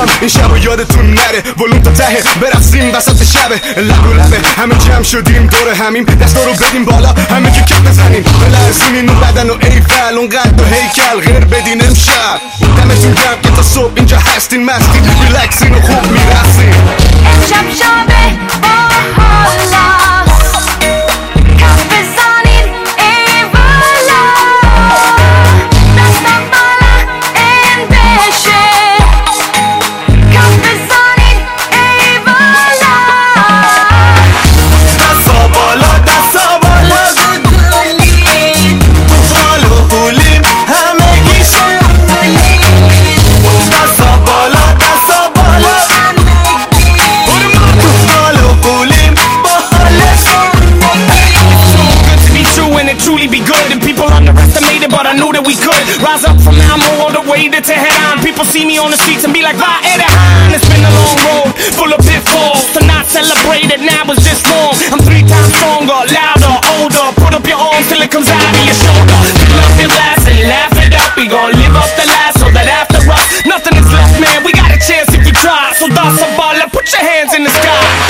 می‌خوام این شب یادتون نره. ولوم تا ته برفسیم وسط شب. لب و لبه همه جمع شدیم. دور همیم دست رو بدیم بالا. همه جو کپ بزنیم. بلرزیم اینو بدن و ای فعل اون قد غیر بدین این شب دمتون گرم که تا صبح اینجا هستین. مستین ریلکسین و خوب می‌رسین شب. and people underestimated but I knew that we could rise up from now more all the way that to head on people see me on the streets and be like why it it's been a long road full of pitfalls. To not celebrate it now was just wrong. I'm three times stronger louder older. Put up your arms till it comes out of your shoulder. Love your last and laugh it up. We gonna live off the last so that after us nothing is left man. We got a chance if you try. So that's a ball put your hands in the sky.